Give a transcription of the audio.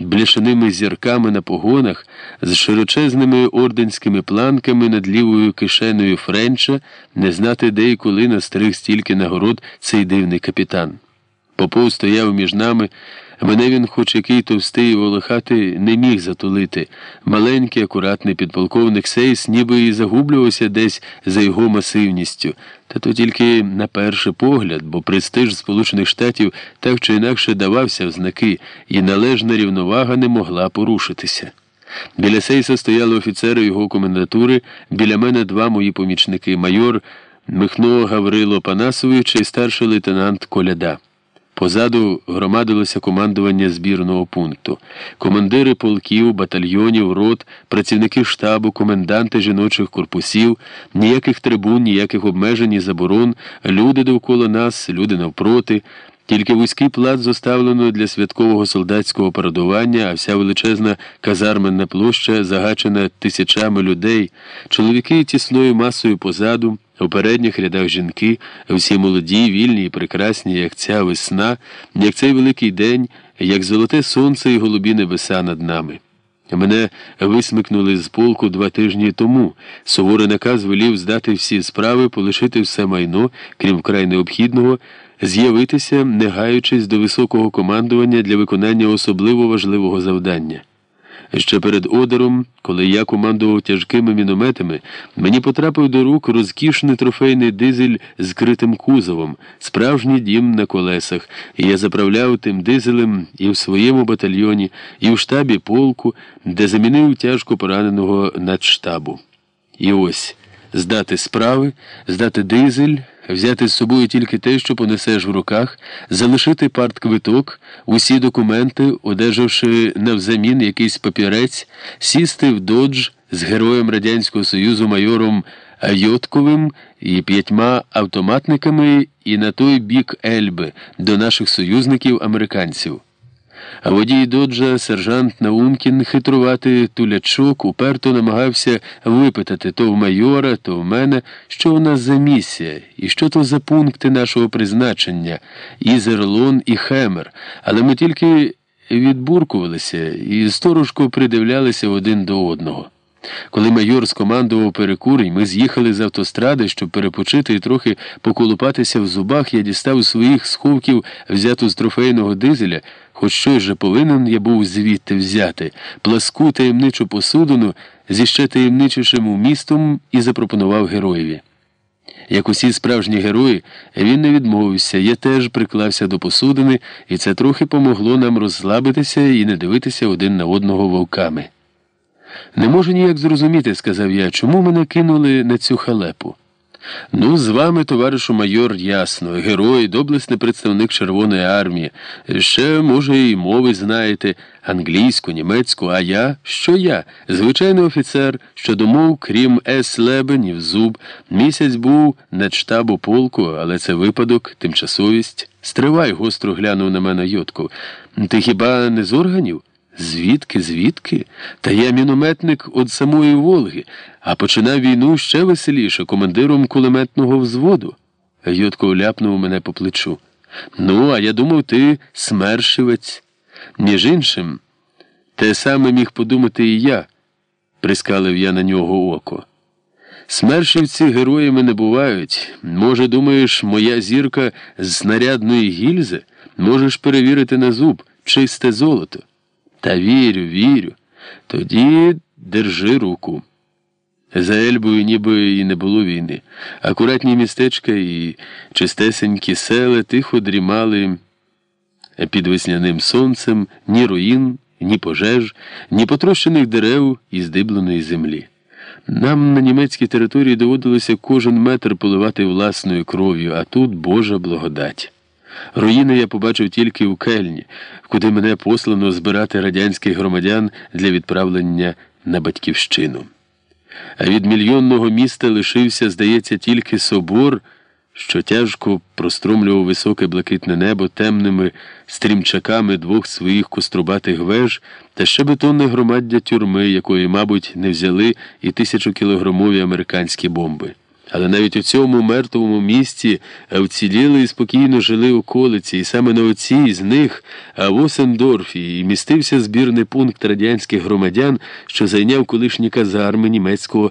бляшаними зірками на погонах, з широчезними орденськими планками над лівою кишеною Френча, не знати де і коли настриг стільки нагород цей дивний капітан. Попов стояв між нами. Мене він, хоч який товстий і волохатий, не міг затулити. Маленький, акуратний підполковник Сейс ніби і загублювався десь за його масивністю. Та то тільки на перший погляд, бо престиж Сполучених Штатів так чи інакше давався в знаки, і належна рівновага не могла порушитися. Біля Сейса стояли офіцери його комендатури, біля мене два мої помічники майор Михно Гаврило Панасович і старший лейтенант Коляда. Позаду громадилося командування збірного пункту, командири полків, батальйонів, рот, працівники штабу, коменданти жіночих корпусів, ніяких трибун, ніяких обмежень і заборон, люди довкола нас, люди навпроти. Тільки вузький плац зоставлено для святкового солдатського парадування, а вся величезна казарменна площа загачена тисячами людей, чоловіки тісною масою позаду. У передніх рядах жінки, всі молоді, вільні і прекрасні, як ця весна, як цей великий день, як золоте сонце і голубі небеса над нами. Мене висмикнули з полку два тижні тому. Суворий наказ велів здати всі справи, полишити все майно, крім вкрай необхідного, з'явитися, не гаючись до високого командування для виконання особливо важливого завдання. Ще перед одером, коли я командував тяжкими мінометами, мені потрапив до рук розкішний трофейний дизель з критим кузовом, справжній дім на колесах, і я заправляв тим дизелем і в своєму батальйоні, і в штабі полку, де замінив тяжко пораненого надштабу. І ось здати справи, здати дизель взяти з собою тільки те, що понесеш в руках, залишити партквиток, усі документи, одержавши навзамін якийсь папірець, сісти в додж з героєм Радянського Союзу майором Айотковим і п'ятьма автоматниками і на той бік Ельби до наших союзників американців. А водій доджа, сержант Наумкін, хитрувати тулячок, уперто намагався випитати то в майора, то в мене, що у нас за місія, і що то за пункти нашого призначення, Ізерлон і Хемер, але ми тільки відбуркувалися і сторожко придивлялися один до одного. Коли майор скомандував перекур, і ми з'їхали з автостради, щоб перепочити і трохи поколупатися в зубах, я дістав своїх сховків взяту з трофейного дизеля, хоч щось же повинен я був звідти взяти, пласку таємничу посудину зі ще таємничішим умістом і запропонував героєві. Як усі справжні герої, він не відмовився, я теж приклався до посудини, і це трохи помогло нам розслабитися і не дивитися один на одного вовками. Не можу ніяк зрозуміти, сказав я, чому мене кинули на цю халепу. Ну, з вами, товаришу майор, ясно, герой, доблесний представник Червоної армії. Ще, може, і мови знаєте, англійську, німецьку, а я? Що я? Звичайний офіцер, що домов, крім Ес Лебенів, зуб, місяць був над штабу полку, але це випадок, тимчасовість. Стривай, гостро глянув на мене Йотков. Ти хіба не з органів? Звідки, звідки? Та я мінометник від самої Волги, а починав війну ще веселіше, командиром кулеметного взводу. Йотко ляпнув мене по плечу. Ну, а я думав, ти смершивець. Між іншим, те саме міг подумати і я, прискалив я на нього око. Смершівці героями не бувають. Може, думаєш, моя зірка з снарядної гільзи? Можеш перевірити на зуб чисте золото. Та вірю, вірю. Тоді держи руку. За Ельбою ніби і не було війни. Акуратні містечка і чистесенькі села тихо дрімали під весняним сонцем ні руїн, ні пожеж, ні потрощених дерев і здибленої землі. Нам на німецькій території доводилося кожен метр поливати власною кров'ю, а тут Божа благодать. Руїни я побачив тільки в Кельні, куди мене послано збирати радянських громадян для відправлення на батьківщину. А від мільйонного міста лишився, здається, тільки собор, що тяжко простромлював високе блакитне небо темними стрімчаками двох своїх кострубатих веж та ще бетонне громаддя тюрми, якої, мабуть, не взяли і тисячокілограмові американські бомби. Але навіть у цьому мертвому місті вціліли і спокійно жили околиці, і саме на оцій з них, а в Осендорфі, і містився збірний пункт радянських громадян, що зайняв колишні казарми німецького